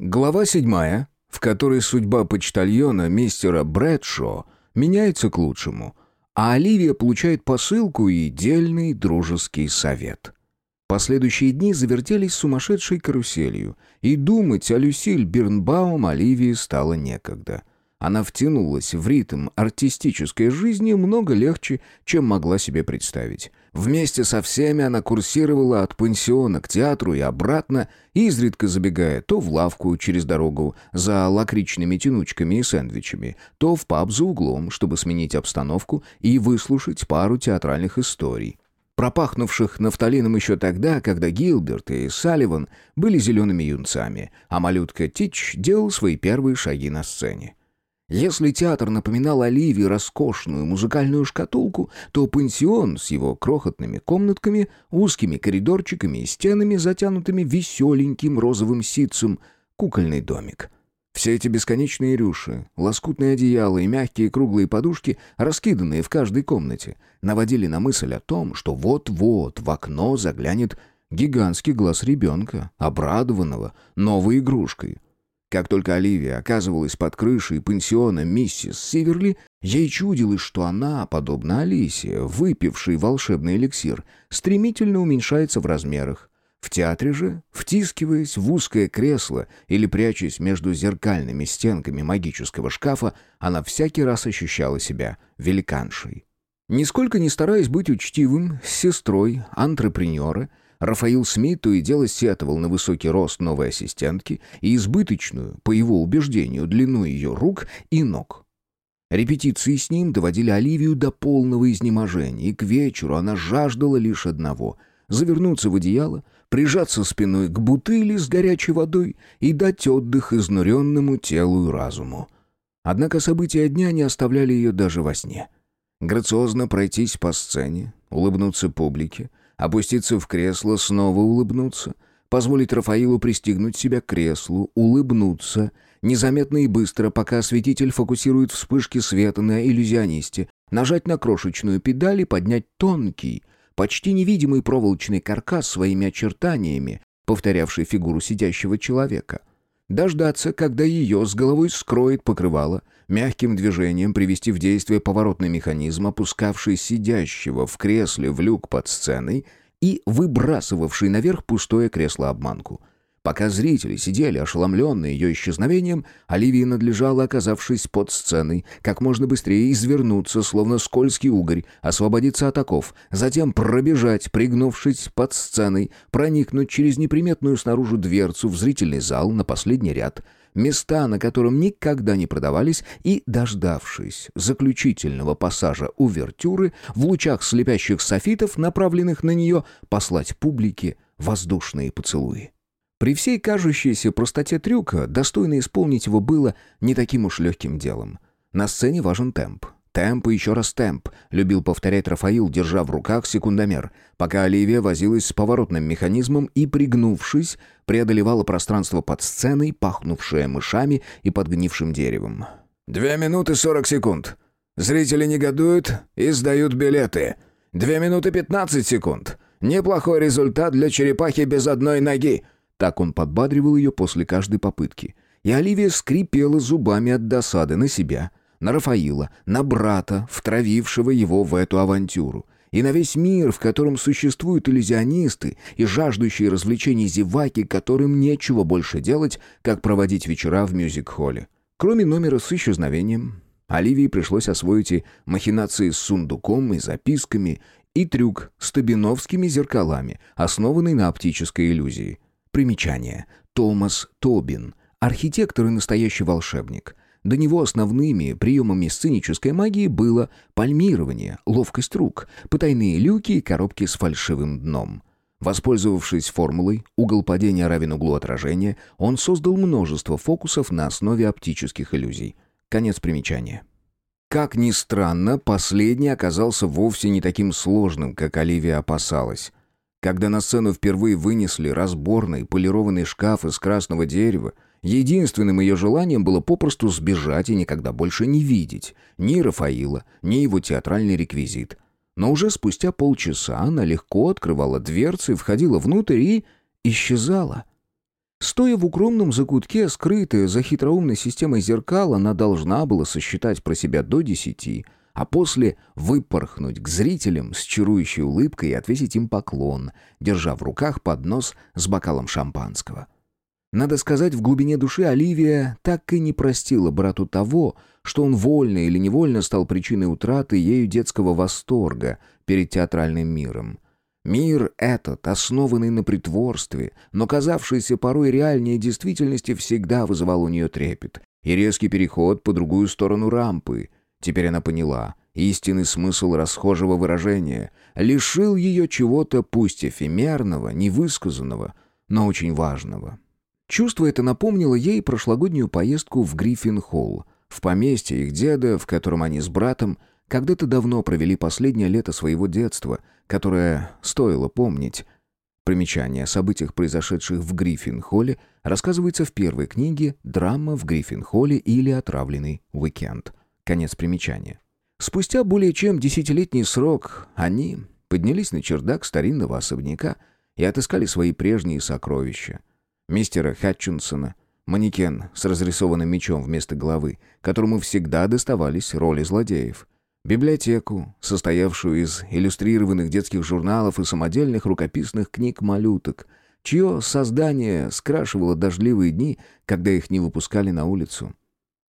Глава седьмая, в которой судьба почтальона мистера Брэдшо меняется к лучшему, а Оливия получает посылку и дельный дружеский совет. Последующие дни завертелись сумасшедшей каруселью, и думать о Люсиль Бирнбаум Оливии стало некогда. Она втянулась в ритм артистической жизни много легче, чем могла себе представить. Вместе со всеми она курсировала от пансиона к театру и обратно, изредка забегая то в лавку через дорогу за лакричными тянучками и сэндвичами, то в паб за углом, чтобы сменить обстановку и выслушать пару театральных историй пропахнувших нафталином еще тогда, когда Гилберт и Салливан были зелеными юнцами, а малютка Тич делал свои первые шаги на сцене. Если театр напоминал Оливии роскошную музыкальную шкатулку, то пансион с его крохотными комнатками, узкими коридорчиками и стенами, затянутыми веселеньким розовым ситцем, кукольный домик. Все эти бесконечные рюши, лоскутные одеяла и мягкие круглые подушки, раскиданные в каждой комнате, наводили на мысль о том, что вот-вот в окно заглянет гигантский глаз ребенка, обрадованного новой игрушкой — как только Оливия оказывалась под крышей пансиона миссис Сиверли, ей чудилось, что она, подобно Алисе, выпившей волшебный эликсир, стремительно уменьшается в размерах. В театре же, втискиваясь в узкое кресло или прячась между зеркальными стенками магического шкафа, она всякий раз ощущала себя великаншей. Нисколько не стараясь быть учтивым с сестрой антрепренера, Рафаил Смит то и дело сетовал на высокий рост новой ассистентки и избыточную, по его убеждению, длину ее рук и ног. Репетиции с ним доводили Оливию до полного изнеможения, и к вечеру она жаждала лишь одного — завернуться в одеяло, прижаться спиной к бутыли с горячей водой и дать отдых изнуренному телу и разуму. Однако события дня не оставляли ее даже во сне. Грациозно пройтись по сцене, улыбнуться публике, Опуститься в кресло, снова улыбнуться. Позволить Рафаилу пристегнуть себя к креслу, улыбнуться. Незаметно и быстро, пока осветитель фокусирует вспышки света на иллюзионисте. Нажать на крошечную педаль и поднять тонкий, почти невидимый проволочный каркас своими очертаниями, повторявший фигуру сидящего человека. Дождаться, когда ее с головой скроет покрывало, мягким движением привести в действие поворотный механизм, опускавший сидящего в кресле в люк под сценой и выбрасывавший наверх пустое кресло-обманку. Пока зрители сидели ошеломленные ее исчезновением, Оливии надлежало, оказавшись под сценой, как можно быстрее извернуться, словно скользкий угорь, освободиться от оков, затем пробежать, пригнувшись под сценой, проникнуть через неприметную снаружи дверцу в зрительный зал на последний ряд, места на котором никогда не продавались, и, дождавшись заключительного пассажа увертюры, в лучах слепящих софитов, направленных на нее, послать публике воздушные поцелуи. При всей кажущейся простоте трюка достойно исполнить его было не таким уж легким делом. На сцене важен темп. «Темп и еще раз темп», — любил повторять Рафаил, держа в руках секундомер, пока Оливия возилась с поворотным механизмом и, пригнувшись, преодолевала пространство под сценой, пахнувшее мышами и подгнившим деревом. «Две минуты сорок секунд. Зрители негодуют и сдают билеты. Две минуты пятнадцать секунд. Неплохой результат для черепахи без одной ноги», так он подбадривал ее после каждой попытки. И Оливия скрипела зубами от досады на себя, на Рафаила, на брата, втравившего его в эту авантюру, и на весь мир, в котором существуют иллюзионисты и жаждущие развлечений зеваки, которым нечего больше делать, как проводить вечера в мюзик-холле. Кроме номера с исчезновением, Оливии пришлось освоить и махинации с сундуком и записками, и трюк с табиновскими зеркалами, основанный на оптической иллюзии. Примечание. Томас Тобин. Архитектор и настоящий волшебник. До него основными приемами сценической магии было пальмирование, ловкость рук, потайные люки и коробки с фальшивым дном. Воспользовавшись формулой «угол падения равен углу отражения», он создал множество фокусов на основе оптических иллюзий. Конец примечания. Как ни странно, последний оказался вовсе не таким сложным, как Оливия опасалась. Когда на сцену впервые вынесли разборный полированный шкаф из красного дерева, единственным ее желанием было попросту сбежать и никогда больше не видеть ни Рафаила, ни его театральный реквизит. Но уже спустя полчаса она легко открывала дверцы, входила внутрь и исчезала. Стоя в укромном закутке, скрытая за хитроумной системой зеркал, она должна была сосчитать про себя до десяти, а после выпорхнуть к зрителям с чарующей улыбкой и отвесить им поклон, держа в руках поднос с бокалом шампанского. Надо сказать, в глубине души Оливия так и не простила брату того, что он вольно или невольно стал причиной утраты ею детского восторга перед театральным миром. Мир этот, основанный на притворстве, но казавшийся порой реальнее действительности, всегда вызывал у нее трепет. И резкий переход по другую сторону рампы. Теперь она поняла. Истинный смысл расхожего выражения лишил ее чего-то пусть эфемерного, невысказанного, но очень важного. Чувство это напомнило ей прошлогоднюю поездку в Гриффин-холл, в поместье их деда, в котором они с братом когда-то давно провели последнее лето своего детства, которое стоило помнить. Примечание о событиях, произошедших в Гриффин-холле, рассказывается в первой книге «Драма в Гриффин-холле» или «Отравленный уикенд». Конец примечания. Спустя более чем десятилетний срок они поднялись на чердак старинного особняка и отыскали свои прежние сокровища. Мистера Хатчинсона, манекен с разрисованным мечом вместо головы, которому всегда доставались роли злодеев — библиотеку, состоявшую из иллюстрированных детских журналов и самодельных рукописных книг-малюток, чье создание скрашивало дождливые дни, когда их не выпускали на улицу.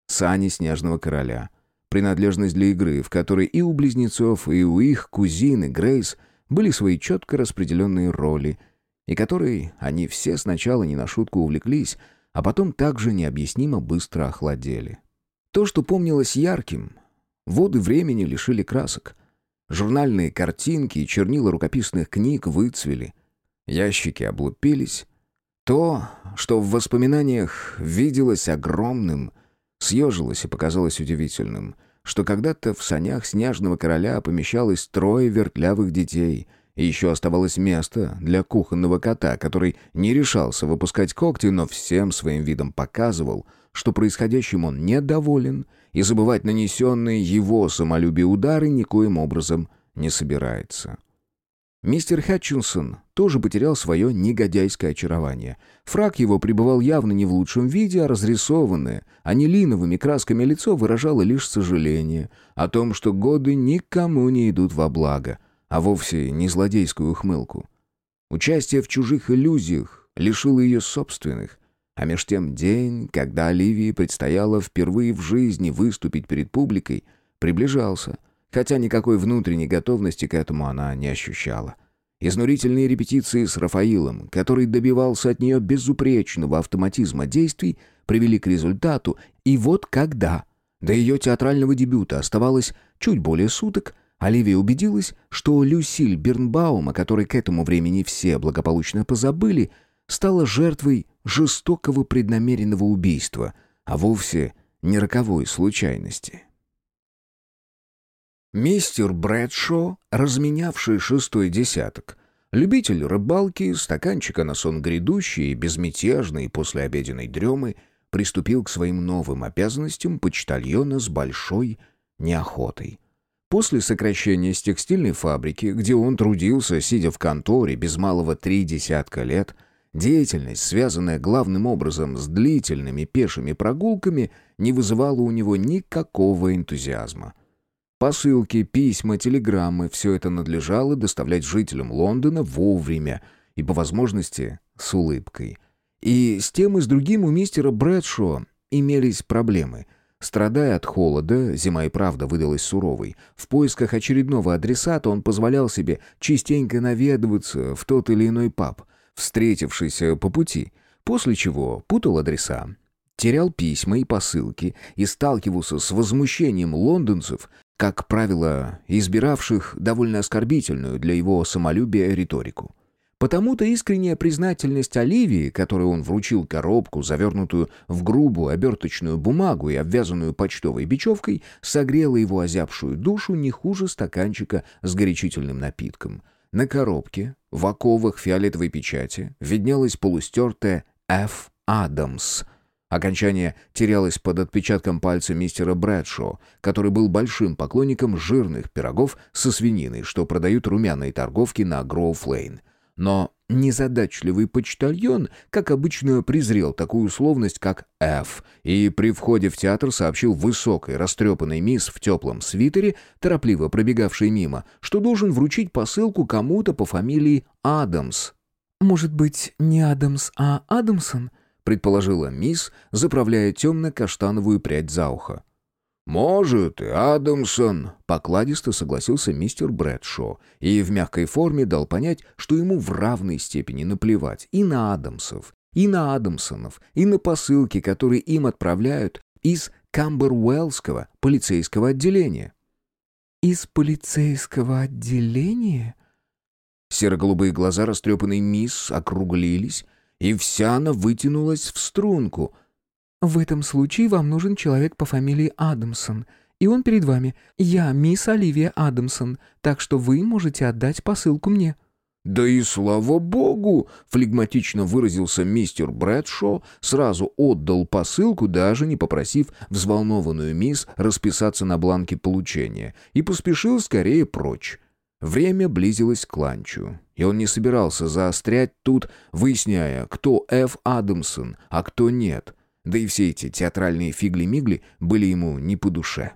Сани Снежного Короля. Принадлежность для игры, в которой и у близнецов, и у их кузины Грейс были свои четко распределенные роли, и которой они все сначала не на шутку увлеклись, а потом также необъяснимо быстро охладели. То, что помнилось ярким, Воды времени лишили красок. Журнальные картинки и чернила рукописных книг выцвели. Ящики облупились. То, что в воспоминаниях виделось огромным, съежилось и показалось удивительным, что когда-то в санях снежного короля помещалось трое вертлявых детей, еще оставалось место для кухонного кота, который не решался выпускать когти, но всем своим видом показывал, что происходящим он недоволен и забывать нанесенные его самолюбие удары никоим образом не собирается. Мистер Хатчинсон тоже потерял свое негодяйское очарование. Фраг его пребывал явно не в лучшем виде, а разрисованное, а не линовыми красками лицо выражало лишь сожаление о том, что годы никому не идут во благо, а вовсе не злодейскую ухмылку. Участие в чужих иллюзиях лишило ее собственных, а меж тем день, когда Оливии предстояло впервые в жизни выступить перед публикой, приближался, хотя никакой внутренней готовности к этому она не ощущала. Изнурительные репетиции с Рафаилом, который добивался от нее безупречного автоматизма действий, привели к результату, и вот когда до ее театрального дебюта оставалось чуть более суток, Оливия убедилась, что Люсиль Бернбаум, о которой к этому времени все благополучно позабыли, стала жертвой жестокого преднамеренного убийства, а вовсе не роковой случайности. Мистер Брэдшо, разменявший шестой десяток, любитель рыбалки, стаканчика на сон грядущий и безмятежный после обеденной дремы, приступил к своим новым обязанностям почтальона с большой неохотой. После сокращения с текстильной фабрики, где он трудился, сидя в конторе без малого три десятка лет – Деятельность, связанная главным образом с длительными пешими прогулками, не вызывала у него никакого энтузиазма. Посылки, письма, телеграммы — все это надлежало доставлять жителям Лондона вовремя и, по возможности, с улыбкой. И с тем и с другим у мистера Брэдшо имелись проблемы. Страдая от холода, зима и правда выдалась суровой. В поисках очередного адресата он позволял себе частенько наведываться в тот или иной паб — встретившийся по пути, после чего путал адреса, терял письма и посылки и сталкивался с возмущением лондонцев, как правило, избиравших довольно оскорбительную для его самолюбия риторику. Потому-то искренняя признательность Оливии, которой он вручил коробку, завернутую в грубую оберточную бумагу и обвязанную почтовой бечевкой, согрела его озябшую душу не хуже стаканчика с горячительным напитком — на коробке, в оковах фиолетовой печати, виднелась полустертая «Ф. Адамс». Окончание терялось под отпечатком пальца мистера Брэдшо, который был большим поклонником жирных пирогов со свининой, что продают румяные торговки на Гроув-Лейн. Но незадачливый почтальон, как обычно, презрел такую условность, как «Ф», и при входе в театр сообщил высокой, растрепанной мисс в теплом свитере, торопливо пробегавшей мимо, что должен вручить посылку кому-то по фамилии Адамс. «Может быть, не Адамс, а Адамсон?» предположила мисс, заправляя темно-каштановую прядь за ухо. «Может, и Адамсон», — покладисто согласился мистер Брэдшо и в мягкой форме дал понять, что ему в равной степени наплевать и на Адамсов, и на Адамсонов, и на посылки, которые им отправляют из Камбервеллского полицейского отделения. «Из полицейского отделения?» Серо-голубые глаза растрепанной мисс округлились, и вся она вытянулась в струнку — в этом случае вам нужен человек по фамилии Адамсон, и он перед вами. Я мисс Оливия Адамсон, так что вы можете отдать посылку мне». «Да и слава богу!» — флегматично выразился мистер Брэдшо, сразу отдал посылку, даже не попросив взволнованную мисс расписаться на бланке получения, и поспешил скорее прочь. Время близилось к ланчу, и он не собирался заострять тут, выясняя, кто Ф. Адамсон, а кто нет. Да и все эти театральные фигли-мигли были ему не по душе.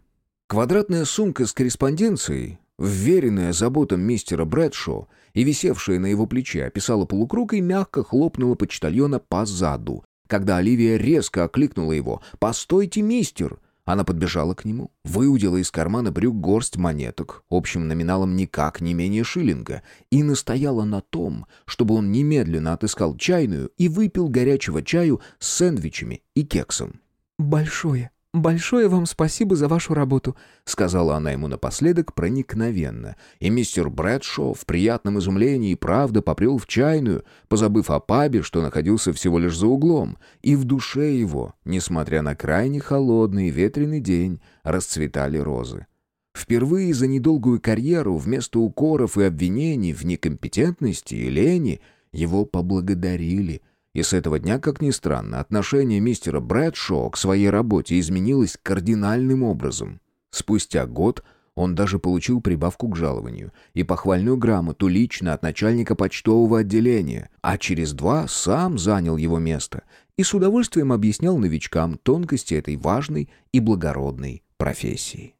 Квадратная сумка с корреспонденцией, вверенная заботам мистера Брэдшоу и висевшая на его плече, описала полукруг и мягко хлопнула почтальона по заду, когда Оливия резко окликнула его «Постойте, мистер!» Она подбежала к нему, выудила из кармана брюк горсть монеток, общим номиналом никак не менее шиллинга, и настояла на том, чтобы он немедленно отыскал чайную и выпил горячего чаю с сэндвичами и кексом. «Большое, «Большое вам спасибо за вашу работу», — сказала она ему напоследок проникновенно. И мистер Брэдшоу в приятном изумлении правда попрел в чайную, позабыв о пабе, что находился всего лишь за углом. И в душе его, несмотря на крайне холодный и ветреный день, расцветали розы. Впервые за недолгую карьеру вместо укоров и обвинений в некомпетентности и лени его поблагодарили — и с этого дня, как ни странно, отношение мистера Брэдшоу к своей работе изменилось кардинальным образом. Спустя год он даже получил прибавку к жалованию и похвальную грамоту лично от начальника почтового отделения, а через два сам занял его место и с удовольствием объяснял новичкам тонкости этой важной и благородной профессии.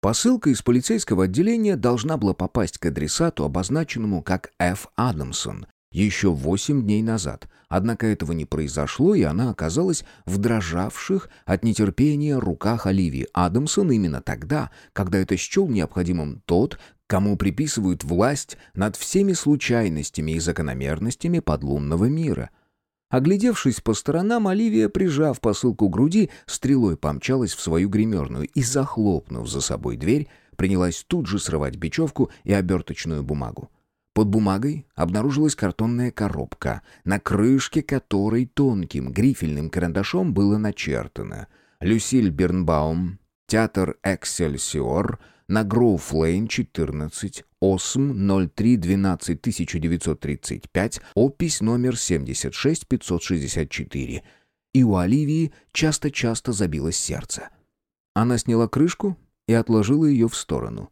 Посылка из полицейского отделения должна была попасть к адресату, обозначенному как Ф. Адамсон, еще восемь дней назад. Однако этого не произошло, и она оказалась в дрожавших от нетерпения руках Оливии Адамсон именно тогда, когда это счел необходимым тот, кому приписывают власть над всеми случайностями и закономерностями подлунного мира. Оглядевшись по сторонам, Оливия, прижав посылку к груди, стрелой помчалась в свою гримерную и, захлопнув за собой дверь, принялась тут же срывать бечевку и оберточную бумагу. Под бумагой обнаружилась картонная коробка, на крышке которой тонким грифельным карандашом было начертано «Люсиль Бернбаум, театр «Эксельсиор», на Гроув-Лейн, 14, ОСМ 03-12-1935, опись номер 76564. И у Оливии часто-часто забилось сердце. Она сняла крышку и отложила ее в сторону.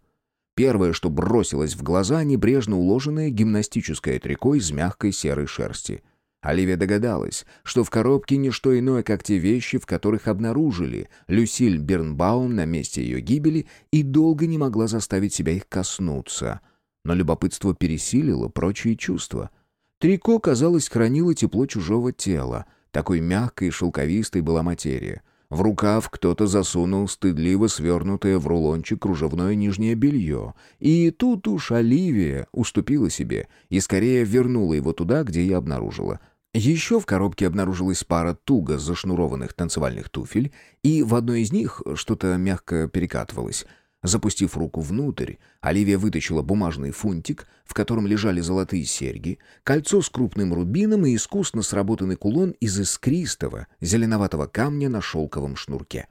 Первое, что бросилось в глаза, небрежно уложенное гимнастическое трико из мягкой серой шерсти. Оливия догадалась, что в коробке не что иное, как те вещи, в которых обнаружили Люсиль Бернбаум на месте ее гибели, и долго не могла заставить себя их коснуться. Но любопытство пересилило прочие чувства. Трико, казалось, хранило тепло чужого тела. Такой мягкой и шелковистой была материя — в рукав кто-то засунул стыдливо свернутое в рулончик кружевное нижнее белье. И тут уж Оливия уступила себе и скорее вернула его туда, где я обнаружила. Еще в коробке обнаружилась пара туго зашнурованных танцевальных туфель, и в одной из них что-то мягко перекатывалось — Запустив руку внутрь, Оливия вытащила бумажный фунтик, в котором лежали золотые серьги, кольцо с крупным рубином и искусно сработанный кулон из искристого, зеленоватого камня на шелковом шнурке.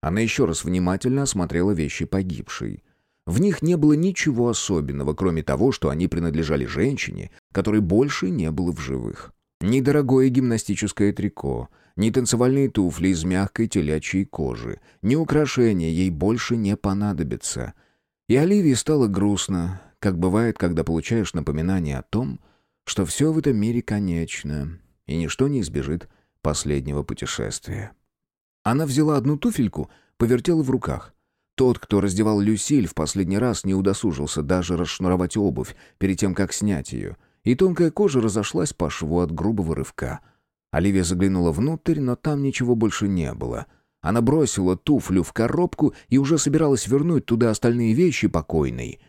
Она еще раз внимательно осмотрела вещи погибшей. В них не было ничего особенного, кроме того, что они принадлежали женщине, которой больше не было в живых. Недорогое гимнастическое трико — ни танцевальные туфли из мягкой телячьей кожи, ни украшения ей больше не понадобятся. И Оливии стало грустно, как бывает, когда получаешь напоминание о том, что все в этом мире конечно, и ничто не избежит последнего путешествия. Она взяла одну туфельку, повертела в руках. Тот, кто раздевал Люсиль, в последний раз не удосужился даже расшнуровать обувь перед тем, как снять ее, и тонкая кожа разошлась по шву от грубого рывка. Оливия заглянула внутрь, но там ничего больше не было. Она бросила туфлю в коробку и уже собиралась вернуть туда остальные вещи покойной,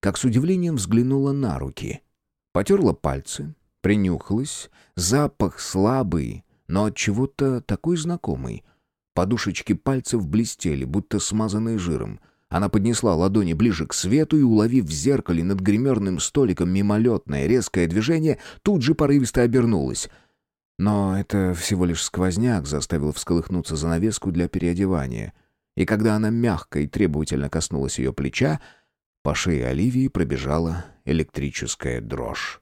как с удивлением взглянула на руки. Потерла пальцы, принюхалась, запах слабый, но от чего-то такой знакомый — Подушечки пальцев блестели, будто смазанные жиром. Она поднесла ладони ближе к свету и, уловив в зеркале над гримерным столиком мимолетное резкое движение, тут же порывисто обернулась. Но это всего лишь сквозняк заставил всколыхнуться занавеску для переодевания. И когда она мягко и требовательно коснулась ее плеча, по шее Оливии пробежала электрическая дрожь.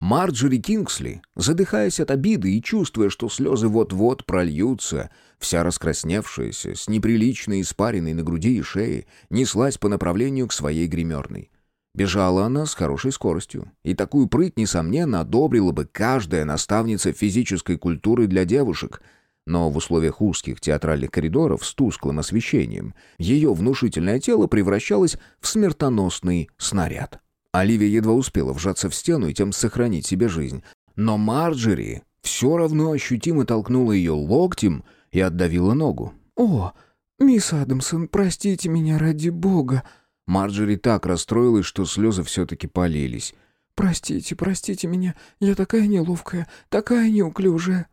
Марджори Кингсли, задыхаясь от обиды и чувствуя, что слезы вот-вот прольются, вся раскрасневшаяся, с неприличной испариной на груди и шее, неслась по направлению к своей гримерной. Бежала она с хорошей скоростью, и такую прыть, несомненно, одобрила бы каждая наставница физической культуры для девушек, но в условиях узких театральных коридоров с тусклым освещением ее внушительное тело превращалось в смертоносный снаряд. Оливия едва успела вжаться в стену и тем сохранить себе жизнь. Но Марджери все равно ощутимо толкнула ее локтем и отдавила ногу. «О, мисс Адамсон, простите меня ради бога!» Марджери так расстроилась, что слезы все-таки полились. «Простите, простите меня, я такая неловкая, такая неуклюжая».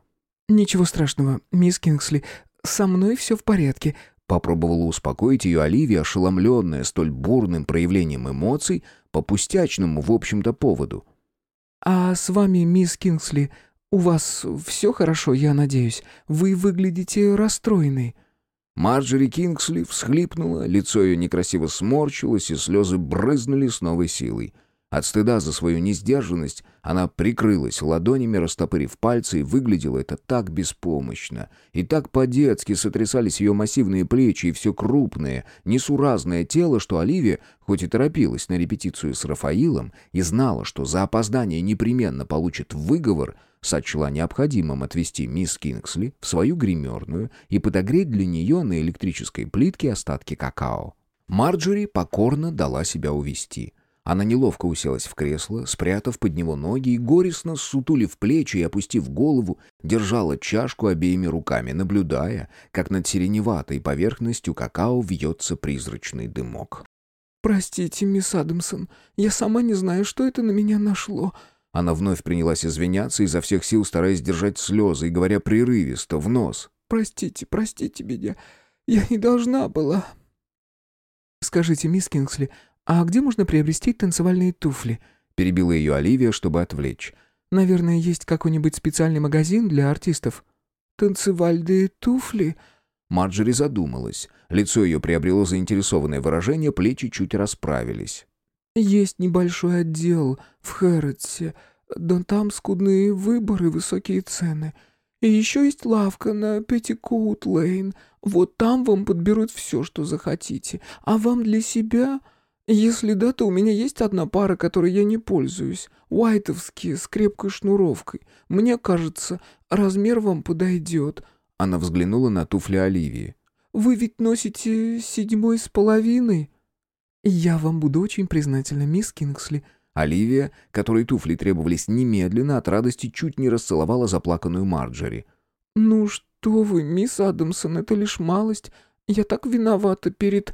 «Ничего страшного, мисс Кингсли, со мной все в порядке», Попробовала успокоить ее Оливия, ошеломленная столь бурным проявлением эмоций по пустячному, в общем-то, поводу. «А с вами, мисс Кингсли, у вас все хорошо, я надеюсь? Вы выглядите расстроенной». Марджери Кингсли всхлипнула, лицо ее некрасиво сморщилось, и слезы брызнули с новой силой — от стыда за свою несдержанность она прикрылась ладонями, растопырив пальцы, и выглядело это так беспомощно. И так по-детски сотрясались ее массивные плечи и все крупное, несуразное тело, что Оливия, хоть и торопилась на репетицию с Рафаилом и знала, что за опоздание непременно получит выговор, сочла необходимым отвезти мисс Кингсли в свою гримерную и подогреть для нее на электрической плитке остатки какао. Марджори покорно дала себя увести. Она неловко уселась в кресло, спрятав под него ноги и горестно сутулив плечи и опустив голову, держала чашку обеими руками, наблюдая, как над сиреневатой поверхностью какао вьется призрачный дымок. «Простите, мисс Адамсон, я сама не знаю, что это на меня нашло». Она вновь принялась извиняться, изо всех сил стараясь держать слезы и говоря прерывисто, в нос. «Простите, простите меня, я не должна была...» «Скажите, мисс Кингсли, «А где можно приобрести танцевальные туфли?» — перебила ее Оливия, чтобы отвлечь. «Наверное, есть какой-нибудь специальный магазин для артистов». «Танцевальные туфли?» Марджери задумалась. Лицо ее приобрело заинтересованное выражение, плечи чуть расправились. «Есть небольшой отдел в Хэрротсе, да там скудные выборы, высокие цены. И еще есть лавка на Петтикоут-Лейн. Вот там вам подберут все, что захотите. А вам для себя...» «Если да, то у меня есть одна пара, которой я не пользуюсь. Уайтовские, с крепкой шнуровкой. Мне кажется, размер вам подойдет». Она взглянула на туфли Оливии. «Вы ведь носите седьмой с половиной?» «Я вам буду очень признательна, мисс Кингсли». Оливия, которой туфли требовались немедленно, от радости чуть не расцеловала заплаканную Марджери. «Ну что вы, мисс Адамсон, это лишь малость. Я так виновата перед...»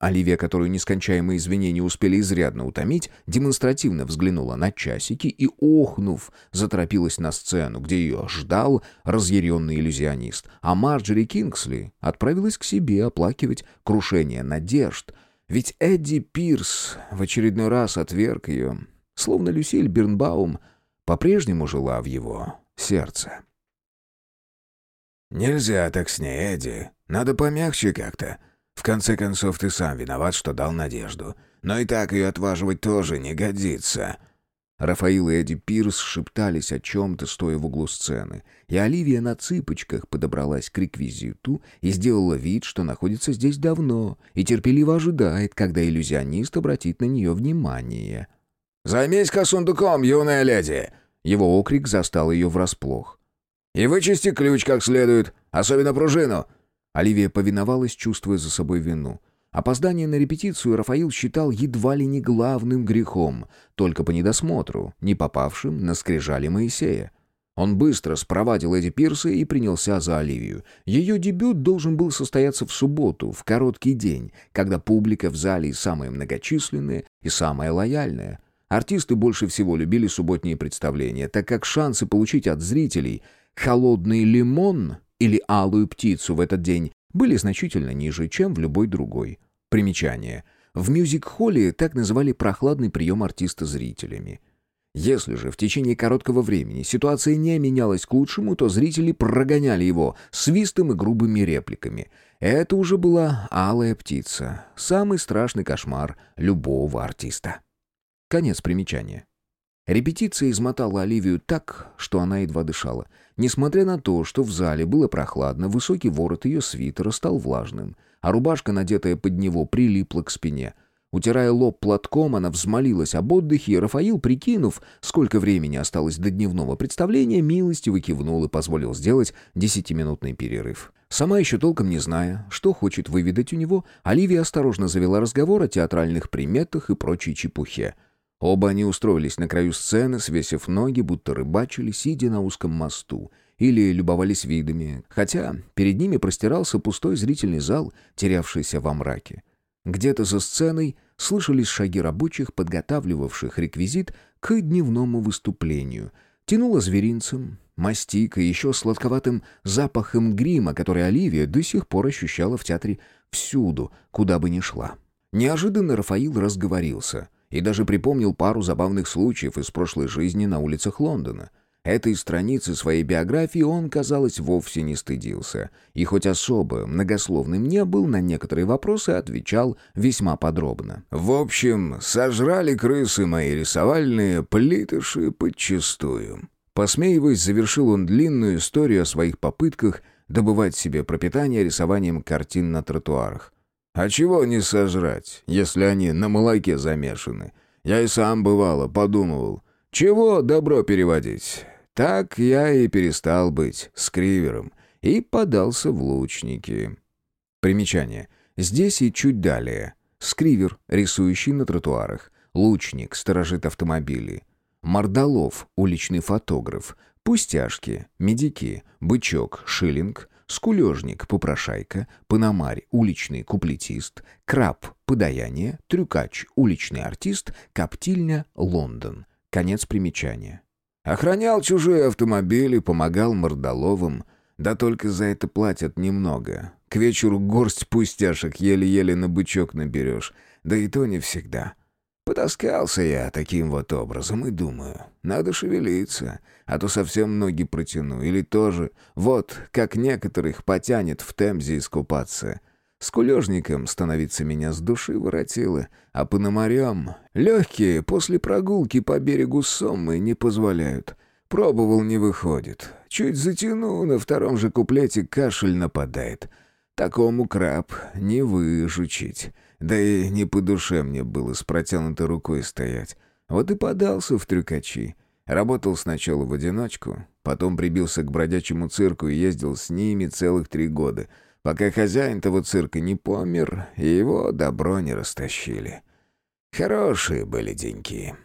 Оливия, которую нескончаемые извинения успели изрядно утомить, демонстративно взглянула на часики и, охнув, заторопилась на сцену, где ее ждал разъяренный иллюзионист, а Марджери Кингсли отправилась к себе оплакивать крушение надежд, ведь Эдди Пирс в очередной раз отверг ее, словно Люсиль Бирнбаум по-прежнему жила в его сердце. «Нельзя так с ней, Эдди. Надо помягче как-то», в конце концов, ты сам виноват, что дал надежду. Но и так ее отваживать тоже не годится». Рафаил и Эдди Пирс шептались о чем-то, стоя в углу сцены, и Оливия на цыпочках подобралась к реквизиту и сделала вид, что находится здесь давно и терпеливо ожидает, когда иллюзионист обратит на нее внимание. «Займись-ка сундуком, юная леди!» Его окрик застал ее врасплох. «И вычисти ключ как следует, особенно пружину!» Оливия повиновалась, чувствуя за собой вину. Опоздание на репетицию Рафаил считал едва ли не главным грехом, только по недосмотру, не попавшим на скрижали Моисея. Он быстро спровадил эти пирсы и принялся за Оливию. Ее дебют должен был состояться в субботу, в короткий день, когда публика в зале самая многочисленная, и самая лояльная. Артисты больше всего любили субботние представления, так как шансы получить от зрителей холодный лимон или алую птицу в этот день были значительно ниже, чем в любой другой. Примечание. В мюзик-холле так называли прохладный прием артиста зрителями. Если же в течение короткого времени ситуация не менялась к лучшему, то зрители прогоняли его свистом и грубыми репликами. Это уже была алая птица, самый страшный кошмар любого артиста. Конец примечания. Репетиция измотала Оливию так, что она едва дышала. Несмотря на то, что в зале было прохладно, высокий ворот ее свитера стал влажным, а рубашка, надетая под него, прилипла к спине. Утирая лоб платком, она взмолилась об отдыхе, и Рафаил, прикинув, сколько времени осталось до дневного представления, милостиво кивнул и позволил сделать десятиминутный перерыв. Сама еще толком не зная, что хочет выведать у него, Оливия осторожно завела разговор о театральных приметах и прочей чепухе — Оба они устроились на краю сцены, свесив ноги, будто рыбачили, сидя на узком мосту, или любовались видами, хотя перед ними простирался пустой зрительный зал, терявшийся во мраке. Где-то за сценой слышались шаги рабочих, подготавливавших реквизит к дневному выступлению. Тянуло зверинцем, мастик и еще сладковатым запахом грима, который Оливия до сих пор ощущала в театре всюду, куда бы ни шла. Неожиданно Рафаил разговорился — и даже припомнил пару забавных случаев из прошлой жизни на улицах Лондона. Этой страницы своей биографии он, казалось, вовсе не стыдился, и хоть особо многословным не был, на некоторые вопросы отвечал весьма подробно. «В общем, сожрали крысы мои рисовальные плитыши подчистую». Посмеиваясь, завершил он длинную историю о своих попытках добывать себе пропитание рисованием картин на тротуарах. А чего не сожрать, если они на молоке замешаны? Я и сам, бывало, подумывал, чего добро переводить? Так я и перестал быть скривером и подался в лучники. Примечание. Здесь и чуть далее. Скривер, рисующий на тротуарах. Лучник, сторожит автомобили. Мордолов, уличный фотограф. Пустяшки, медики, бычок, шиллинг, скулежник, попрошайка, пономарь, уличный куплетист, краб, подаяние, трюкач, уличный артист, коптильня, Лондон. Конец примечания. Охранял чужие автомобили, помогал мордоловым, да только за это платят немного. К вечеру горсть пустяшек еле-еле на бычок наберешь, да и то не всегда. Потаскался я таким вот образом и думаю, надо шевелиться, а то совсем ноги протяну, или тоже, вот, как некоторых потянет в Темзе искупаться. С кулежником становиться меня с души воротило, а пономарем легкие после прогулки по берегу Соммы не позволяют. Пробовал, не выходит. Чуть затяну, на втором же куплете кашель нападает. Такому краб не выжучить. Да и не по душе мне было с протянутой рукой стоять. Вот и подался в трюкачи. Работал сначала в одиночку, потом прибился к бродячему цирку и ездил с ними целых три года, пока хозяин того цирка не помер, и его добро не растащили. Хорошие были деньки.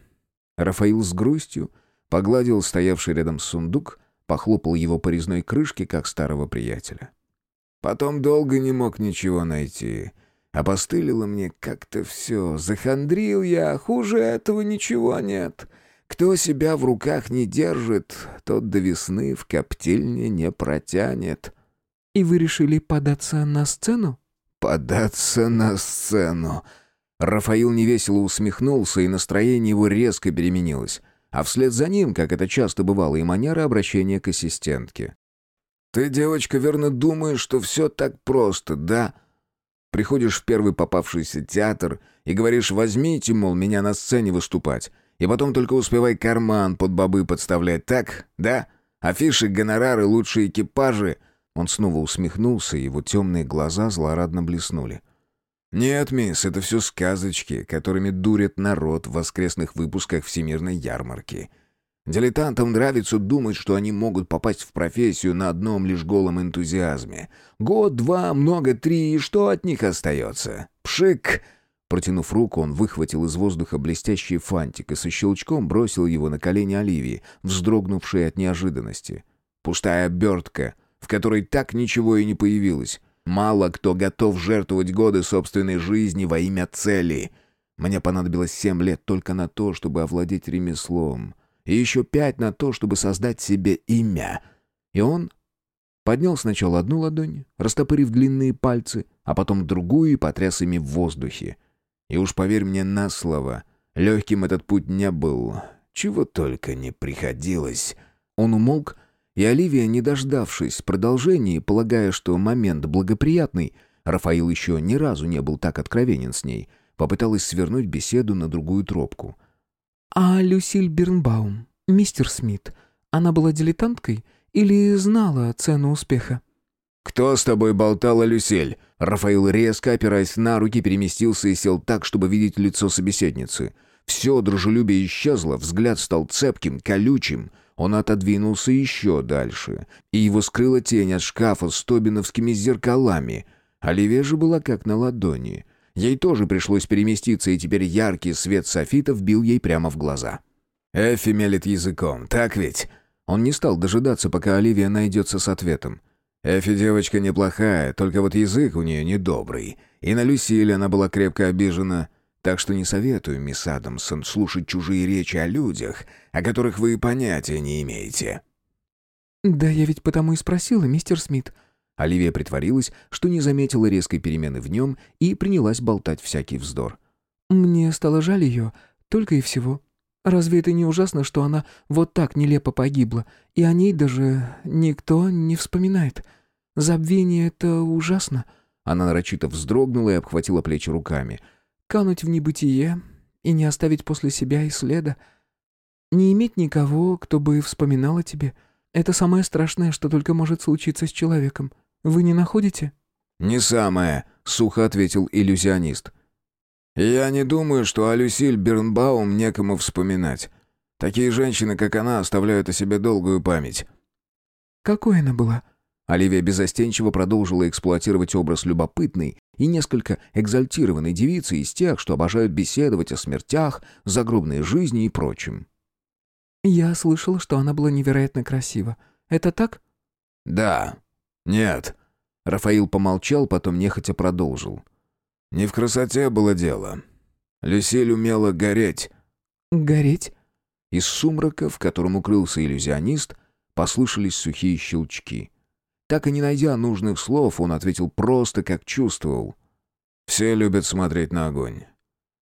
Рафаил с грустью погладил стоявший рядом сундук, похлопал его по резной крышке, как старого приятеля. Потом долго не мог ничего найти — Опостылило мне как-то все. Захандрил я, хуже этого ничего нет. Кто себя в руках не держит, тот до весны в коптильне не протянет. «И вы решили податься на сцену?» «Податься на сцену!» Рафаил невесело усмехнулся, и настроение его резко переменилось. А вслед за ним, как это часто бывало, и манера обращения к ассистентке. «Ты, девочка, верно думаешь, что все так просто, да?» Приходишь в первый попавшийся театр и говоришь «возьмите, мол, меня на сцене выступать». И потом только успевай карман под бобы подставлять, так? Да? Афиши, гонорары, лучшие экипажи. Он снова усмехнулся, и его темные глаза злорадно блеснули. «Нет, мисс, это все сказочки, которыми дурят народ в воскресных выпусках Всемирной ярмарки. Дилетантам нравится думать, что они могут попасть в профессию на одном лишь голом энтузиазме. Год, два, много, три, и что от них остается? Пшик!» Протянув руку, он выхватил из воздуха блестящий фантик и со щелчком бросил его на колени Оливии, вздрогнувшей от неожиданности. Пустая обертка, в которой так ничего и не появилось. Мало кто готов жертвовать годы собственной жизни во имя цели. Мне понадобилось семь лет только на то, чтобы овладеть ремеслом — и еще пять на то, чтобы создать себе имя. И он поднял сначала одну ладонь, растопырив длинные пальцы, а потом другую и потряс ими в воздухе. И уж поверь мне на слово, легким этот путь не был, чего только не приходилось. Он умолк, и Оливия, не дождавшись продолжения, полагая, что момент благоприятный, Рафаил еще ни разу не был так откровенен с ней, попыталась свернуть беседу на другую тропку — «А Люсиль Бирнбаум, мистер Смит, она была дилетанткой или знала цену успеха?» «Кто с тобой болтала, Люсиль?» Рафаил резко, опираясь на руки, переместился и сел так, чтобы видеть лицо собеседницы. Все дружелюбие исчезло, взгляд стал цепким, колючим. Он отодвинулся еще дальше, и его скрыла тень от шкафа с тобиновскими зеркалами. Оливия же была как на ладони — Ей тоже пришлось переместиться, и теперь яркий свет софита вбил ей прямо в глаза. «Эффи мелит языком, так ведь?» Он не стал дожидаться, пока Оливия найдется с ответом. «Эффи девочка неплохая, только вот язык у нее недобрый. И на Люсиле она была крепко обижена. Так что не советую, мисс Адамсон, слушать чужие речи о людях, о которых вы понятия не имеете». «Да я ведь потому и спросила, мистер Смит», Оливия притворилась, что не заметила резкой перемены в нем и принялась болтать всякий вздор. «Мне стало жаль ее, только и всего. Разве это не ужасно, что она вот так нелепо погибла, и о ней даже никто не вспоминает? Забвение — это ужасно». Она нарочито вздрогнула и обхватила плечи руками. «Кануть в небытие и не оставить после себя и следа. Не иметь никого, кто бы вспоминал о тебе — это самое страшное, что только может случиться с человеком. Вы не находите?» «Не самое», — сухо ответил иллюзионист. «Я не думаю, что о Люсиль Бернбаум некому вспоминать. Такие женщины, как она, оставляют о себе долгую память». «Какой она была?» Оливия безостенчиво продолжила эксплуатировать образ любопытной и несколько экзальтированной девицы из тех, что обожают беседовать о смертях, загробной жизни и прочем. «Я слышала, что она была невероятно красива. Это так?» «Да», «Нет». Рафаил помолчал, потом нехотя продолжил. «Не в красоте было дело. Люсиль умела гореть». «Гореть?» Из сумрака, в котором укрылся иллюзионист, послышались сухие щелчки. Так и не найдя нужных слов, он ответил просто, как чувствовал. «Все любят смотреть на огонь.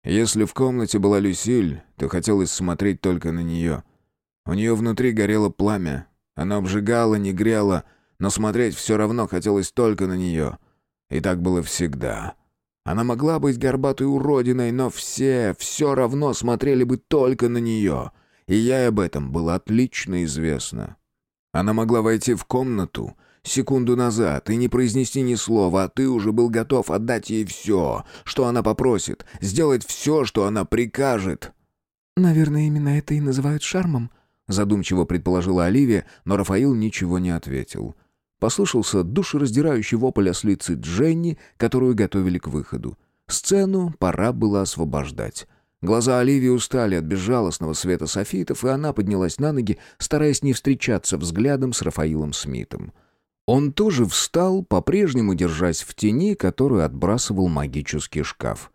Если в комнате была Люсиль, то хотелось смотреть только на нее. У нее внутри горело пламя. Оно обжигало, не грело, но смотреть все равно хотелось только на нее. И так было всегда. Она могла быть горбатой уродиной, но все, все равно смотрели бы только на нее. И я об этом было отлично известно. Она могла войти в комнату секунду назад и не произнести ни слова, а ты уже был готов отдать ей все, что она попросит, сделать все, что она прикажет. «Наверное, именно это и называют шармом», задумчиво предположила Оливия, но Рафаил ничего не ответил. Послышался душераздирающий вопль ослицы Дженни, которую готовили к выходу. Сцену пора было освобождать. Глаза Оливии устали от безжалостного света софитов, и она поднялась на ноги, стараясь не встречаться взглядом с Рафаилом Смитом. Он тоже встал, по-прежнему держась в тени, которую отбрасывал магический шкаф.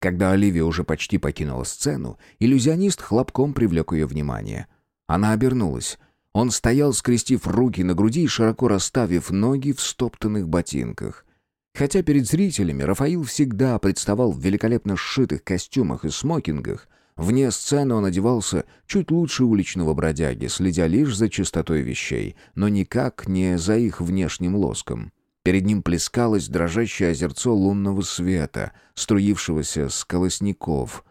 Когда Оливия уже почти покинула сцену, иллюзионист хлопком привлек ее внимание. Она обернулась — он стоял, скрестив руки на груди и широко расставив ноги в стоптанных ботинках. Хотя перед зрителями Рафаил всегда представал в великолепно сшитых костюмах и смокингах, вне сцены он одевался чуть лучше уличного бродяги, следя лишь за чистотой вещей, но никак не за их внешним лоском. Перед ним плескалось дрожащее озерцо лунного света, струившегося с колосников.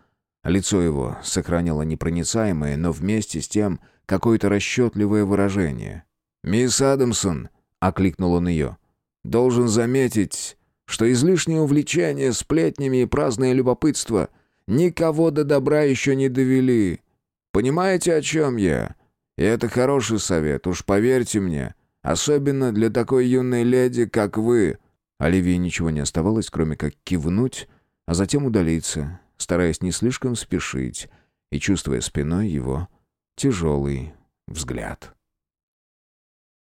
Лицо его сохраняло непроницаемое, но вместе с тем какое-то расчетливое выражение. «Мисс Адамсон», — окликнул он ее, — «должен заметить, что излишнее увлечение сплетнями и праздное любопытство никого до добра еще не довели. Понимаете, о чем я? И это хороший совет, уж поверьте мне, особенно для такой юной леди, как вы». Оливии ничего не оставалось, кроме как кивнуть, а затем удалиться, стараясь не слишком спешить и чувствуя спиной его тяжелый взгляд.